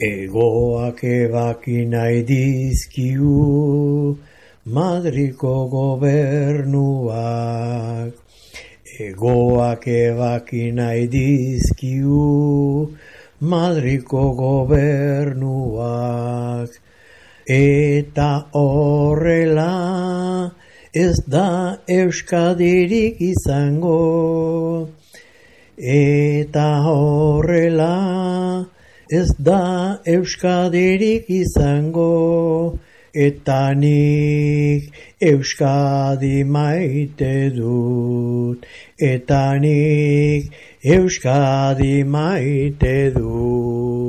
Egoak ebaki nahi dizkiu Madriko gobernuak. Egoak ebaki nahi dizkiu Madriko gobernuak. Eta horrela ez da Euskadirik izango. Eta horrela ez da Euskadirik izango. Eta nik Euskadi maite dut. Eta nik Euskadi maite dut.